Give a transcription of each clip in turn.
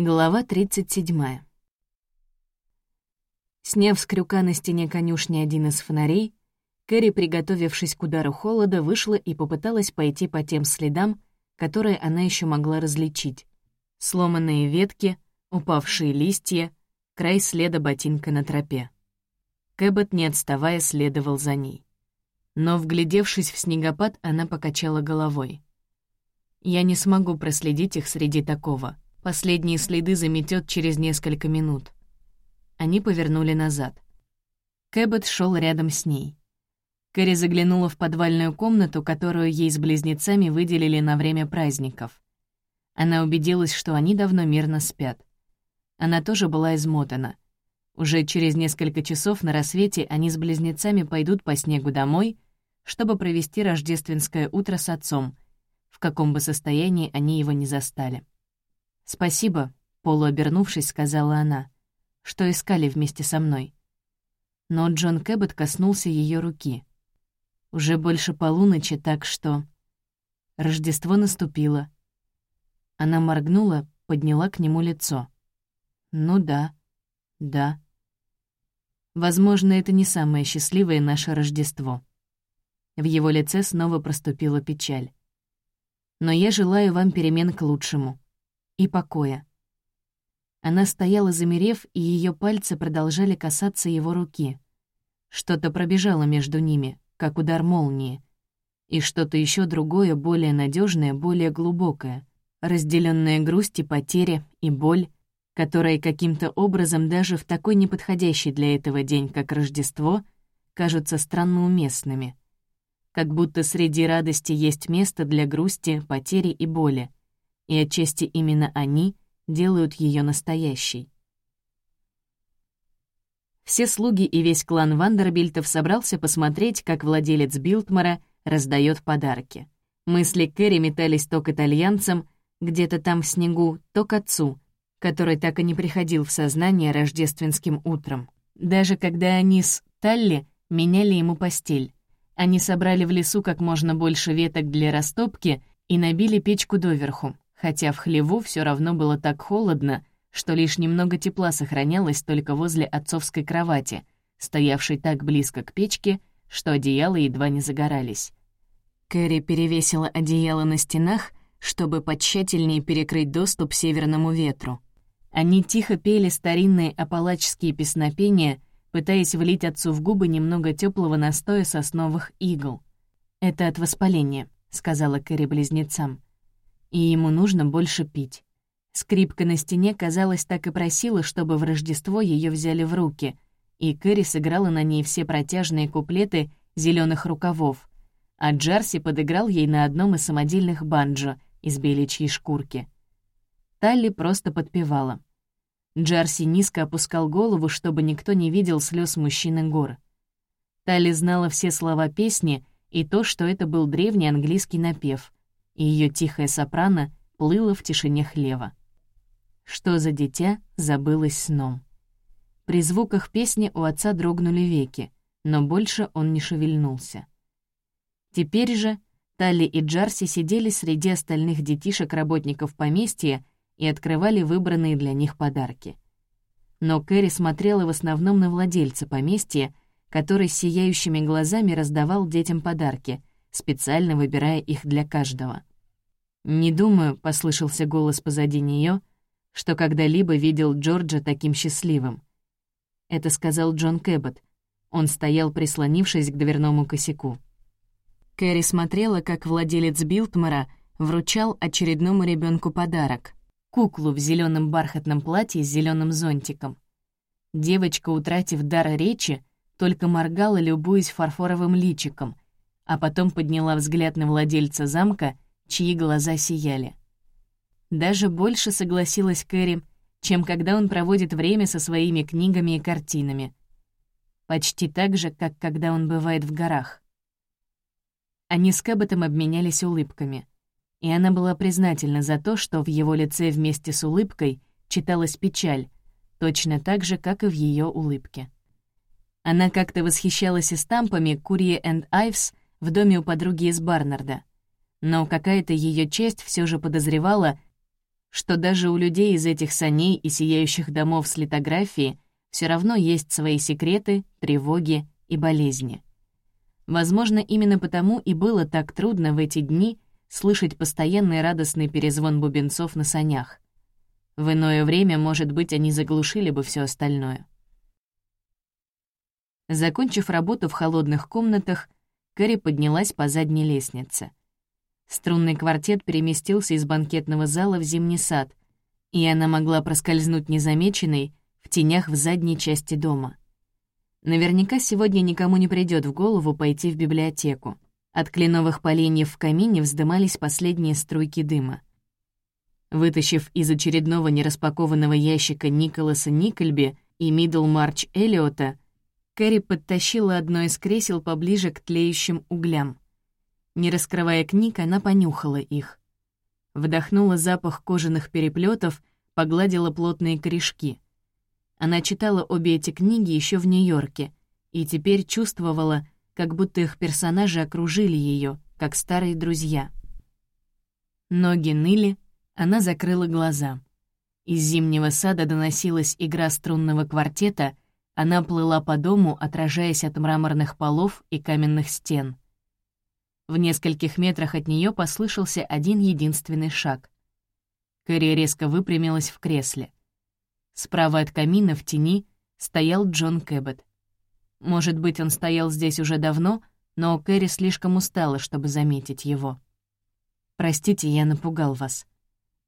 Глава 37. Сняв с крюка на стене конюшни один из фонарей, Кэрри, приготовившись к удару холода, вышла и попыталась пойти по тем следам, которые она еще могла различить. Сломанные ветки, упавшие листья, край следа ботинка на тропе. Кэббет, не отставая, следовал за ней. Но, вглядевшись в снегопад, она покачала головой. «Я не смогу проследить их среди такого», Последние следы заметет через несколько минут. Они повернули назад. Кэббет шел рядом с ней. Кэрри заглянула в подвальную комнату, которую ей с близнецами выделили на время праздников. Она убедилась, что они давно мирно спят. Она тоже была измотана. Уже через несколько часов на рассвете они с близнецами пойдут по снегу домой, чтобы провести рождественское утро с отцом, в каком бы состоянии они его не застали. «Спасибо», — полуобернувшись, сказала она, — «что искали вместе со мной». Но Джон Кэббет коснулся ее руки. Уже больше полуночи, так что... Рождество наступило. Она моргнула, подняла к нему лицо. «Ну да, да. Возможно, это не самое счастливое наше Рождество». В его лице снова проступила печаль. «Но я желаю вам перемен к лучшему и покоя. Она стояла замерев, и ее пальцы продолжали касаться его руки. Что-то пробежало между ними, как удар молнии. И что-то еще другое, более надежное, более глубокое. Разделенная грусть и потеря, и боль, которые каким-то образом даже в такой неподходящий для этого день, как Рождество, кажутся странно уместными. Как будто среди радости есть место для грусти, потери и боли и отчасти именно они делают ее настоящей. Все слуги и весь клан Вандербильтов собрался посмотреть, как владелец Билтмара раздает подарки. Мысли Кэрри метались то к итальянцам, где-то там в снегу, то к отцу, который так и не приходил в сознание рождественским утром. Даже когда они с Талли меняли ему постель. Они собрали в лесу как можно больше веток для растопки и набили печку доверху хотя в хлеву все равно было так холодно, что лишь немного тепла сохранялось только возле отцовской кровати, стоявшей так близко к печке, что одеяла едва не загорались. Кэрри перевесила одеяло на стенах, чтобы потщательнее перекрыть доступ северному ветру. Они тихо пели старинные апалачские песнопения, пытаясь влить отцу в губы немного теплого настоя сосновых игл. «Это от воспаления», — сказала Кэрри близнецам и ему нужно больше пить. Скрипка на стене, казалось, так и просила, чтобы в Рождество ее взяли в руки, и Кэрри сыграла на ней все протяжные куплеты зеленых рукавов, а Джарси подыграл ей на одном из самодельных банджо из беличьей шкурки. Талли просто подпевала. Джарси низко опускал голову, чтобы никто не видел слез мужчины гор. Талли знала все слова песни и то, что это был древний английский напев — и ее тихая сопрано плыла в тишине хлева. Что за дитя забылось сном? При звуках песни у отца дрогнули веки, но больше он не шевельнулся. Теперь же Талли и Джарси сидели среди остальных детишек-работников поместья и открывали выбранные для них подарки. Но Кэрри смотрела в основном на владельца поместья, который с сияющими глазами раздавал детям подарки, специально выбирая их для каждого. «Не думаю», — послышался голос позади нее, что когда-либо видел Джорджа таким счастливым. Это сказал Джон Кэббот. Он стоял, прислонившись к дверному косяку. Кэрри смотрела, как владелец Билтмара вручал очередному ребенку подарок — куклу в зеленом бархатном платье с зеленым зонтиком. Девочка, утратив дар речи, только моргала, любуясь фарфоровым личиком, а потом подняла взгляд на владельца замка — чьи глаза сияли. Даже больше согласилась Кэрри, чем когда он проводит время со своими книгами и картинами. Почти так же, как когда он бывает в горах. Они с Кэбботом обменялись улыбками, и она была признательна за то, что в его лице вместе с улыбкой читалась печаль, точно так же, как и в ее улыбке. Она как-то восхищалась эстампами Курье энд Айвс в доме у подруги из Барнарда но какая-то ее часть все же подозревала, что даже у людей из этих саней и сияющих домов с литографией все равно есть свои секреты, тревоги и болезни. Возможно, именно потому и было так трудно в эти дни слышать постоянный радостный перезвон бубенцов на санях. В иное время, может быть, они заглушили бы все остальное. Закончив работу в холодных комнатах, Кэрри поднялась по задней лестнице. Струнный квартет переместился из банкетного зала в зимний сад, и она могла проскользнуть незамеченной в тенях в задней части дома. Наверняка сегодня никому не придёт в голову пойти в библиотеку. От кленовых поленьев в камине вздымались последние струйки дыма. Вытащив из очередного нераспакованного ящика Николаса Никольби и Миддлмарч Эллиота, Кэрри подтащила одно из кресел поближе к тлеющим углям. Не раскрывая книг, она понюхала их. Вдохнула запах кожаных переплетов, погладила плотные корешки. Она читала обе эти книги еще в Нью-Йорке и теперь чувствовала, как будто их персонажи окружили ее, как старые друзья. Ноги ныли, она закрыла глаза. Из зимнего сада доносилась игра струнного квартета, она плыла по дому, отражаясь от мраморных полов и каменных стен — в нескольких метрах от нее послышался один единственный шаг. Кэрри резко выпрямилась в кресле. Справа от камина в тени стоял Джон Кэббет. Может быть, он стоял здесь уже давно, но Кэрри слишком устала, чтобы заметить его. «Простите, я напугал вас».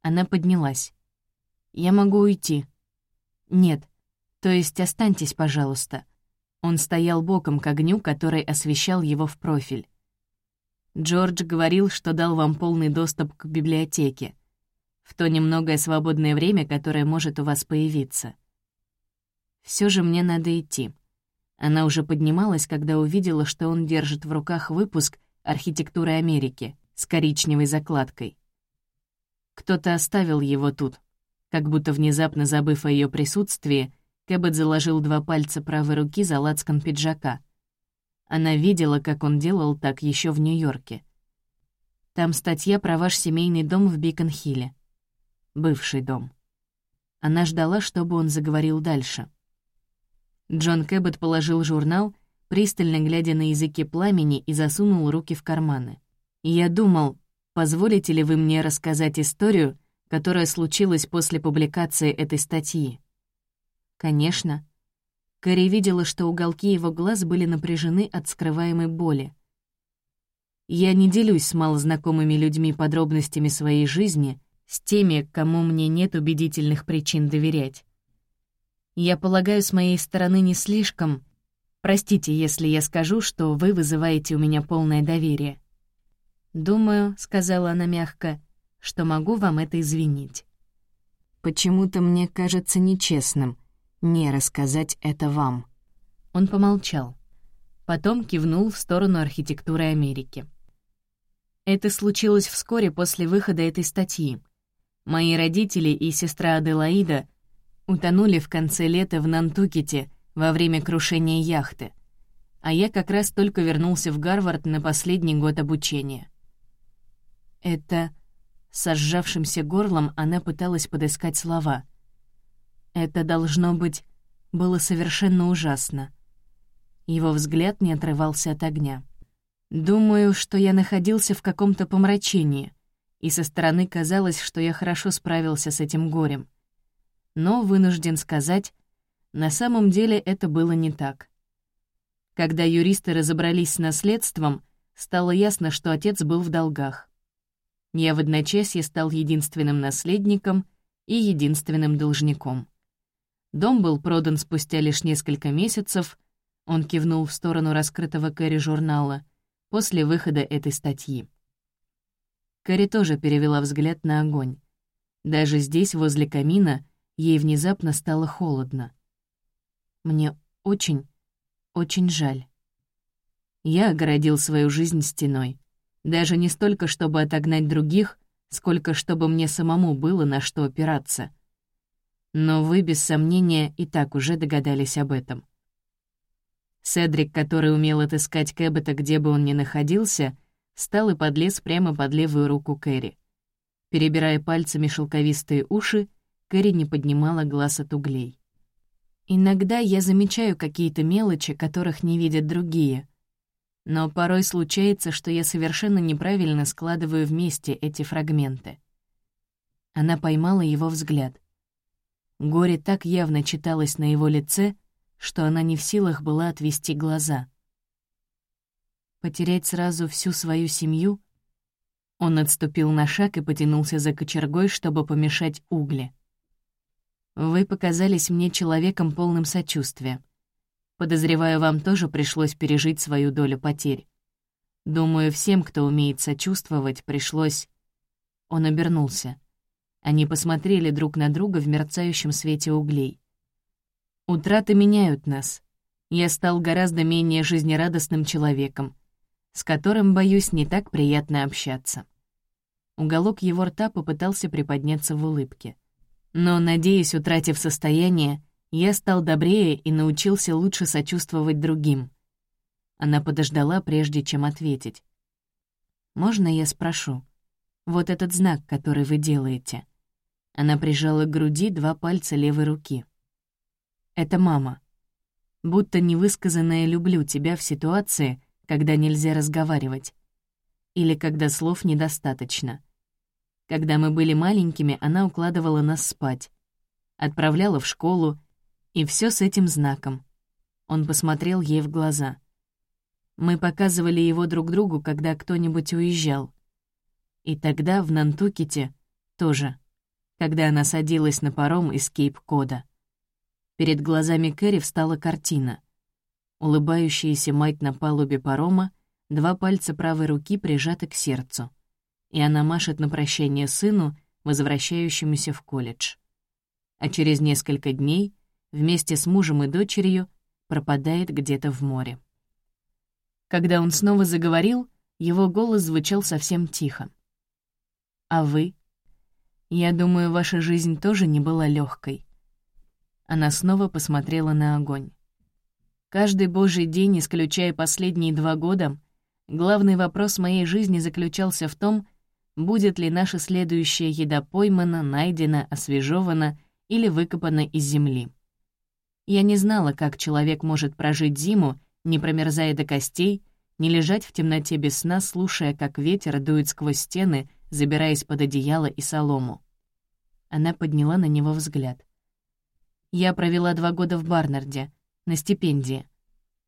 Она поднялась. «Я могу уйти». «Нет, то есть останьтесь, пожалуйста». Он стоял боком к огню, который освещал его в профиль. Джордж говорил, что дал вам полный доступ к библиотеке. В то немногое свободное время, которое может у вас появиться. Все же мне надо идти. Она уже поднималась, когда увидела, что он держит в руках выпуск «Архитектуры Америки» с коричневой закладкой. Кто-то оставил его тут. Как будто внезапно забыв о ее присутствии, Кэббет заложил два пальца правой руки за лацкан пиджака — она видела, как он делал так еще в Нью-Йорке. Там статья про ваш семейный дом в Бикон-Хилле. Бывший дом. Она ждала, чтобы он заговорил дальше. Джон Кэббет положил журнал, пристально глядя на языки пламени и засунул руки в карманы. «Я думал, позволите ли вы мне рассказать историю, которая случилась после публикации этой статьи?» «Конечно», Кэрри видела, что уголки его глаз были напряжены от скрываемой боли. «Я не делюсь с малознакомыми людьми подробностями своей жизни, с теми, кому мне нет убедительных причин доверять. Я полагаю, с моей стороны не слишком... Простите, если я скажу, что вы вызываете у меня полное доверие. «Думаю», — сказала она мягко, — «что могу вам это извинить. Почему-то мне кажется нечестным, не рассказать это вам». Он помолчал. Потом кивнул в сторону архитектуры Америки. Это случилось вскоре после выхода этой статьи. Мои родители и сестра Аделаида утонули в конце лета в Нантукете во время крушения яхты, а я как раз только вернулся в Гарвард на последний год обучения. Это... С сжавшимся горлом она пыталась подыскать слова. Это, должно быть, было совершенно ужасно. Его взгляд не отрывался от огня. Думаю, что я находился в каком-то помрачении, и со стороны казалось, что я хорошо справился с этим горем. Но, вынужден сказать, на самом деле это было не так. Когда юристы разобрались с наследством, стало ясно, что отец был в долгах. Я в одночасье стал единственным наследником и единственным должником. Дом был продан спустя лишь несколько месяцев, он кивнул в сторону раскрытого Кэрри журнала, после выхода этой статьи. Кэрри тоже перевела взгляд на огонь. Даже здесь, возле камина, ей внезапно стало холодно. «Мне очень, очень жаль. Я огородил свою жизнь стеной. Даже не столько, чтобы отогнать других, сколько чтобы мне самому было на что опираться. Но вы, без сомнения, и так уже догадались об этом. Седрик, который умел отыскать Кэббета, где бы он ни находился, встал и подлез прямо под левую руку Кэрри. Перебирая пальцами шелковистые уши, Кэрри не поднимала глаз от углей. «Иногда я замечаю какие-то мелочи, которых не видят другие. Но порой случается, что я совершенно неправильно складываю вместе эти фрагменты». Она поймала его взгляд. Горе так явно читалось на его лице, что она не в силах была отвести глаза. Потерять сразу всю свою семью? Он отступил на шаг и потянулся за кочергой, чтобы помешать угли. «Вы показались мне человеком полным сочувствия. Подозреваю, вам тоже пришлось пережить свою долю потерь. Думаю, всем, кто умеет сочувствовать, пришлось...» Он обернулся. Они посмотрели друг на друга в мерцающем свете углей. «Утраты меняют нас. Я стал гораздо менее жизнерадостным человеком с которым, боюсь, не так приятно общаться. Уголок его рта попытался приподняться в улыбке. Но, надеюсь, утратив состояние, я стал добрее и научился лучше сочувствовать другим. Она подождала, прежде чем ответить. «Можно я спрошу? Вот этот знак, который вы делаете». Она прижала к груди два пальца левой руки. «Это мама. Будто невысказанное «люблю тебя» в ситуации, когда нельзя разговаривать. Или когда слов недостаточно. Когда мы были маленькими, она укладывала нас спать. Отправляла в школу, и все с этим знаком. Он посмотрел ей в глаза. Мы показывали его друг другу, когда кто-нибудь уезжал. И тогда в Нантукете тоже, когда она садилась на паром из Кейп-Кода. Перед глазами Кэрри встала картина — улыбающаяся мать на палубе парома, два пальца правой руки прижаты к сердцу. И она машет на прощание сыну, возвращающемуся в колледж. А через несколько дней вместе с мужем и дочерью пропадает где-то в море. Когда он снова заговорил, его голос звучал совсем тихо. «А вы? Я думаю, ваша жизнь тоже не была легкой. Она снова посмотрела на огонь. Каждый божий день, исключая последние два года, главный вопрос моей жизни заключался в том, будет ли наша следующая еда поймана, найдена, освежевана или выкопана из земли. Я не знала, как человек может прожить зиму, не промерзая до костей, не лежать в темноте без сна, слушая, как ветер дует сквозь стены, забираясь под одеяло и солому. Она подняла на него взгляд. Я провела два года в Барнарде — на стипендии.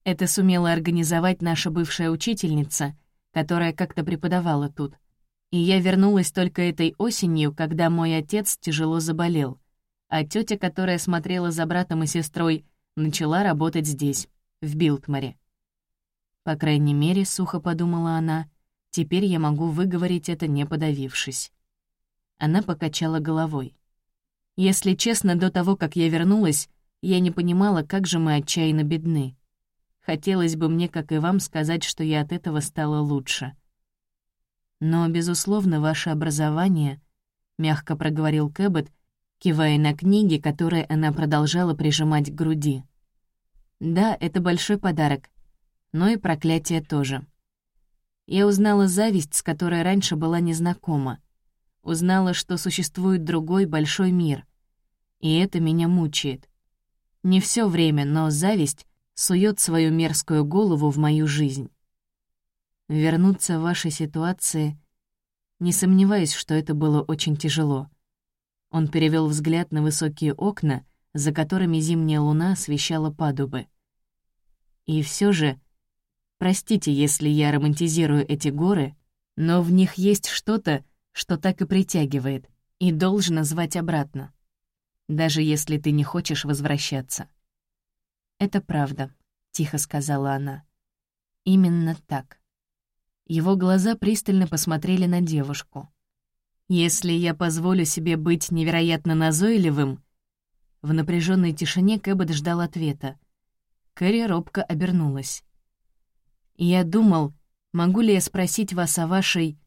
Это сумела организовать наша бывшая учительница, которая как-то преподавала тут. И я вернулась только этой осенью, когда мой отец тяжело заболел, а тетя, которая смотрела за братом и сестрой, начала работать здесь, в Билтморе. По крайней мере, сухо подумала она, теперь я могу выговорить это, не подавившись. Она покачала головой. Если честно, до того, как я вернулась, я не понимала, как же мы отчаянно бедны. Хотелось бы мне, как и вам, сказать, что я от этого стала лучше. Но, безусловно, ваше образование, — мягко проговорил Кэббет, кивая на книги, которые она продолжала прижимать к груди. Да, это большой подарок, но и проклятие тоже. Я узнала зависть, с которой раньше была незнакома. Узнала, что существует другой большой мир. И это меня мучает. Не все время, но зависть сует свою мерзкую голову в мою жизнь. Вернуться в вашей ситуации... Не сомневаюсь, что это было очень тяжело. Он перевел взгляд на высокие окна, за которыми зимняя луна освещала падубы. И все же, простите, если я романтизирую эти горы, но в них есть что-то, что так и притягивает, и должно звать обратно даже если ты не хочешь возвращаться. «Это правда», — тихо сказала она. «Именно так». Его глаза пристально посмотрели на девушку. «Если я позволю себе быть невероятно назойливым...» В напряженной тишине Кэббет ждал ответа. Кэрри робко обернулась. «Я думал, могу ли я спросить вас о вашей...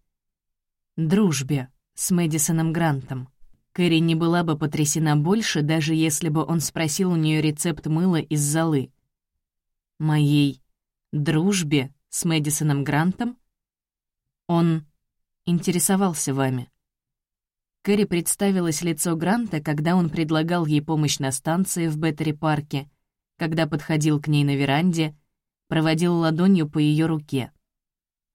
дружбе с Мэдисоном Грантом?» Кэрри не была бы потрясена больше, даже если бы он спросил у нее рецепт мыла из золы. «Моей дружбе с Мэдисоном Грантом?» «Он интересовался вами». Кэрри представилось лицо Гранта, когда он предлагал ей помощь на станции в Беттери-парке, когда подходил к ней на веранде, проводил ладонью по ее руке.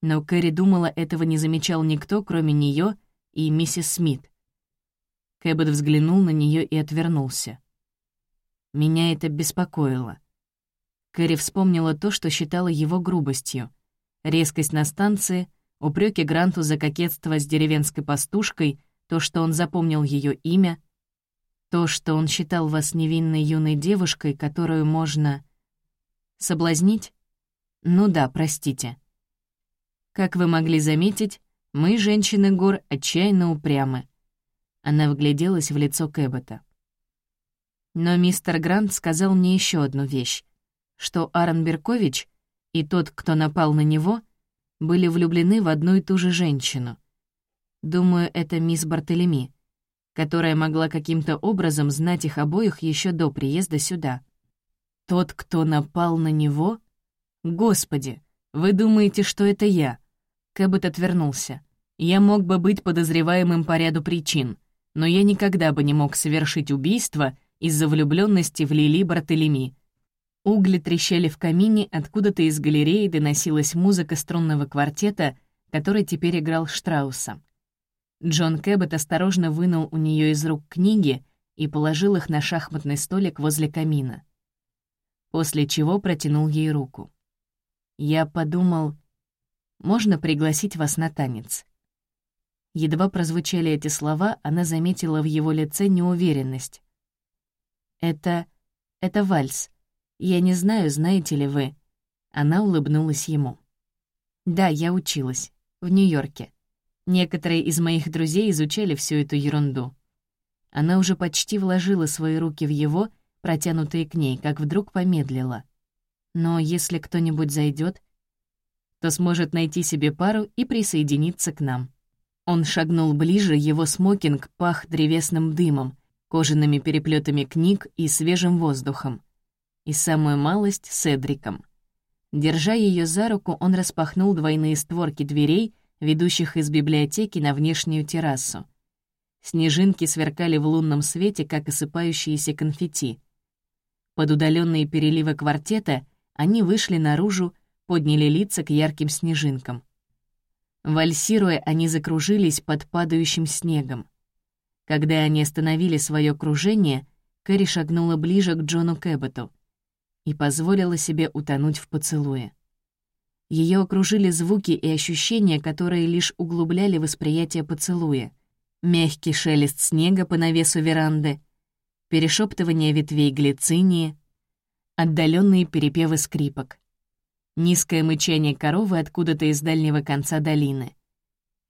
Но Кэрри думала, этого не замечал никто, кроме нее и миссис Смит. Кэббет взглянул на нее и отвернулся. Меня это беспокоило. Кэрри вспомнила то, что считала его грубостью. Резкость на станции, упреки Гранту за кокетство с деревенской пастушкой — то, что он запомнил ее имя, то, что он считал вас невинной юной девушкой, которую можно... соблазнить? Ну да, простите. Как вы могли заметить, мы, женщины гор, отчаянно упрямы. Она вгляделась в лицо Кэббета. Но мистер Грант сказал мне еще одну вещь, что Аарон Беркович и тот, кто напал на него, были влюблены в одну и ту же женщину — Думаю, это мисс Бартелеми, которая могла каким-то образом знать их обоих еще до приезда сюда. Тот, кто напал на него? Господи, вы думаете, что это я? Кэббет отвернулся. Я мог бы быть подозреваемым по ряду причин, но я никогда бы не мог совершить убийство из-за влюбленности в Лили Бартелеми. Угли трещали в камине, откуда-то из галереи доносилась музыка струнного квартета, который теперь играл Штрауса. Джон Кэббет осторожно вынул у нее из рук книги и положил их на шахматный столик возле камина. После чего протянул ей руку. Я подумал, можно пригласить вас на танец. Едва прозвучали эти слова, она заметила в его лице неуверенность. «Это... это вальс. Я не знаю, знаете ли вы». Она улыбнулась ему. «Да, я училась. В Нью-Йорке. Некоторые из моих друзей изучали всю эту ерунду. Она уже почти вложила свои руки в его, протянутые к ней, как вдруг помедлила. Но если кто-нибудь зайдет, то сможет найти себе пару и присоединиться к нам. Он шагнул ближе, его смокинг пах древесным дымом, кожаными переплетами книг и свежим воздухом. И самую малость — Седриком. Держа ее за руку, он распахнул двойные створки дверей ведущих из библиотеки на внешнюю террасу. Снежинки сверкали в лунном свете, как осыпающиеся конфетти. Под удаленные переливы квартета они вышли наружу, подняли лица к ярким снежинкам. Вальсируя, они закружились под падающим снегом. Когда они остановили свое кружение, Кэрри шагнула ближе к Джону Кэбботу и позволила себе утонуть в поцелуе. Ее окружили звуки и ощущения, которые лишь углубляли восприятие поцелуя. Мягкий шелест снега по навесу веранды, перешептывание ветвей глицинии, отдаленные перепевы скрипок, низкое мычание коровы откуда-то из дальнего конца долины.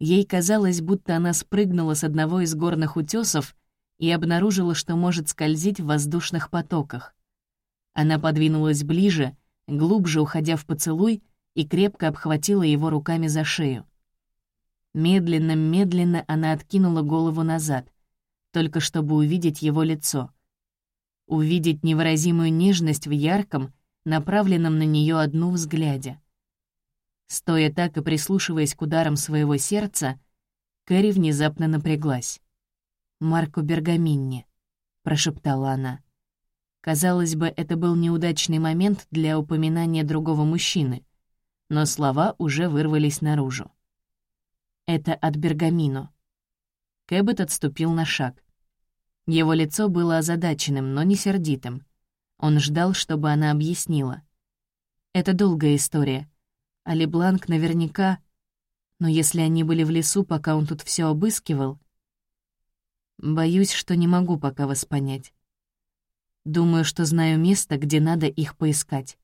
Ей казалось, будто она спрыгнула с одного из горных утесов и обнаружила, что может скользить в воздушных потоках. Она подвинулась ближе, глубже уходя в поцелуй, и крепко обхватила его руками за шею. Медленно-медленно она откинула голову назад, только чтобы увидеть его лицо. Увидеть невыразимую нежность в ярком, направленном на нее одну взгляде. Стоя так и прислушиваясь к ударам своего сердца, Кэрри внезапно напряглась. «Марко Бергаминни», — прошептала она. Казалось бы, это был неудачный момент для упоминания другого мужчины — но слова уже вырвались наружу. «Это от Бергамино». Кэббет отступил на шаг. Его лицо было озадаченным, но не сердитым. Он ждал, чтобы она объяснила. «Это долгая история. Али Бланк наверняка... Но если они были в лесу, пока он тут все обыскивал... Боюсь, что не могу пока вас понять. Думаю, что знаю место, где надо их поискать.